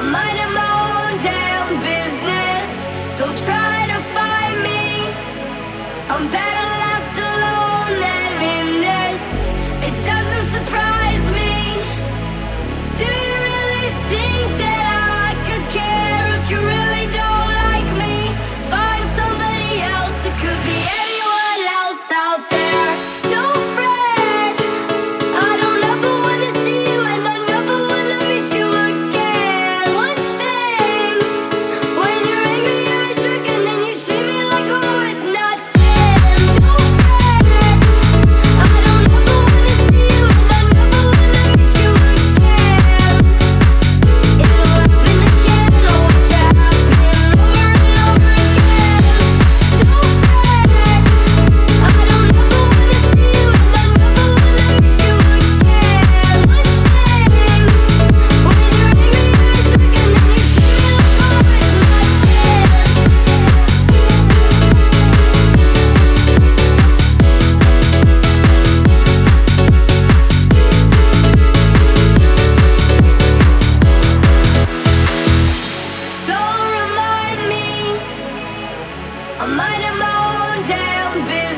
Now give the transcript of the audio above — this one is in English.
I might When I'm down,